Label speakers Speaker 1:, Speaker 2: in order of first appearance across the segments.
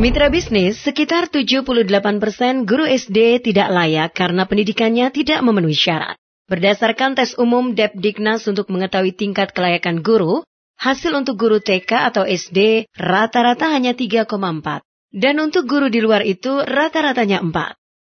Speaker 1: Mitra bisnis, sekitar 78 persen guru SD tidak layak karena pendidikannya tidak memenuhi syarat. Berdasarkan tes umum Depdiknas untuk mengetahui tingkat kelayakan guru, hasil untuk guru TK atau SD rata-rata hanya 3,4. Dan untuk guru di luar itu rata-ratanya 4.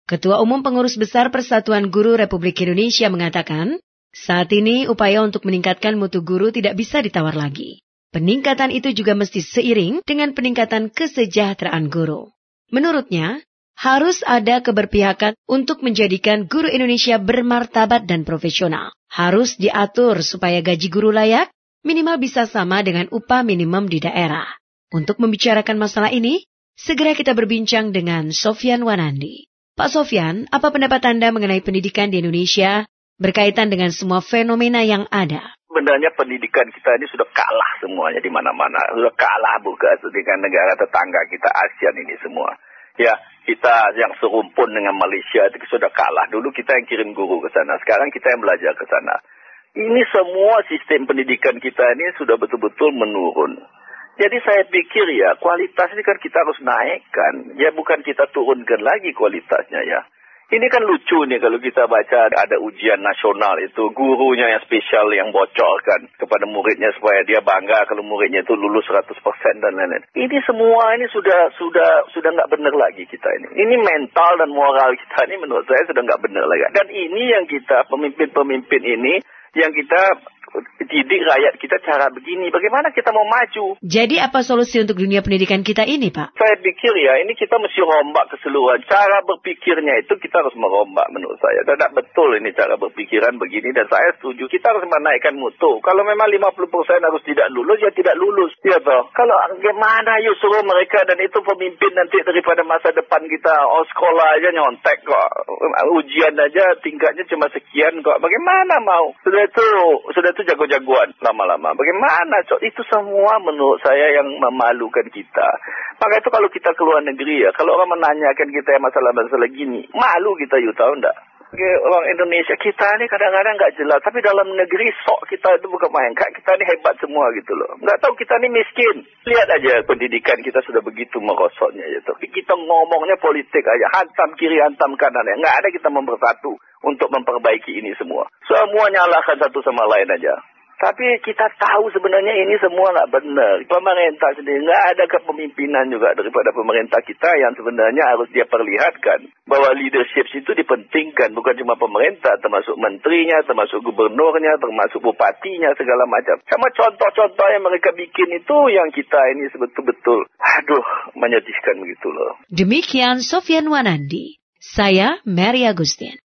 Speaker 1: Ketua Umum Pengurus Besar Persatuan Guru Republik Indonesia mengatakan, saat ini upaya untuk meningkatkan mutu guru tidak bisa ditawar lagi. Peningkatan itu juga mesti seiring dengan peningkatan kesejahteraan guru. Menurutnya, harus ada keberpihakan untuk menjadikan guru Indonesia bermartabat dan profesional. Harus diatur supaya gaji guru layak, minimal bisa sama dengan upah minimum di daerah. Untuk membicarakan masalah ini, segera kita berbincang dengan Sofyan Wanandi. Pak Sofyan, apa pendapat Anda mengenai pendidikan di Indonesia berkaitan dengan semua fenomena yang ada?
Speaker 2: Sebenarnya pendidikan kita ini sudah kalah semuanya di mana-mana. Sudah kalah bukan dengan negara tetangga kita ASEAN ini semua. Ya, kita yang serumpun dengan Malaysia itu sudah kalah. Dulu kita yang kirim guru ke sana, sekarang kita yang belajar ke sana. Ini semua sistem pendidikan kita ini sudah betul-betul menurun. Jadi saya pikir ya, kualitas ini kan kita harus naikkan. Ya bukan kita turunkan lagi kualitasnya ya. Ini kan lucu nih kalau kita baca ada ujian nasional itu gurunya yang spesial yang bocorkan kepada muridnya supaya dia bangga kalau muridnya itu lulus 100% dan lain-lain. Ini semua ini sudah sudah sudah nggak benar lagi kita ini. Ini mental dan moral kita ini menurut saya sudah nggak benar lagi. Dan ini yang kita pemimpin-pemimpin ini yang kita didik rakyat kita cara begini. Bagaimana kita mau maju?
Speaker 1: Jadi apa solusi untuk dunia pendidikan kita ini, Pak?
Speaker 2: Saya pikir ya, ini kita mesti rombak keseluruhan. Cara berpikirnya itu kita harus merombak menurut saya. Tidak betul ini cara berpikiran begini dan saya setuju. Kita harus menaikkan mutu. Kalau memang 50% harus tidak lulus, ya tidak lulus. Ya toh. Kalau gimana yuk suruh mereka dan itu pemimpin nanti daripada masa depan kita. Oh sekolah aja nyontek kok. Ujian aja tingkatnya cuma sekian kok. Bagaimana mau? Sudah itu, sudah itu jago-jagoan lama-lama. Bagaimana? So, itu semua menurut saya yang memalukan kita. Maka itu kalau kita keluar negeri ya, kalau orang menanyakan kita yang masalah-masalah gini, malu kita yuk tahu enggak? sebagai orang Indonesia kita ni kadang-kadang nggak jelas tapi dalam negeri sok kita itu bukan main kak kita ni hebat semua gitu loh nggak tahu kita ni miskin lihat aja pendidikan kita sudah begitu merosotnya gitu kita ngomongnya politik aja hantam kiri hantam kanan ya nggak ada kita mempersatu untuk memperbaiki ini semua semua nyalahkan satu sama lain aja tapi kita tahu sebenarnya ini semua nggak benar. Pemerintah sendiri nggak ada kepemimpinan juga daripada pemerintah kita yang sebenarnya harus dia perlihatkan bahwa leadership itu dipentingkan bukan cuma pemerintah, termasuk menterinya, termasuk gubernurnya, termasuk bupatinya segala macam. Sama contoh-contoh yang mereka bikin itu yang kita ini sebetul-betul, aduh, menyedihkan begitu loh.
Speaker 1: Demikian Sofian Wanandi. Saya Mary Agustin.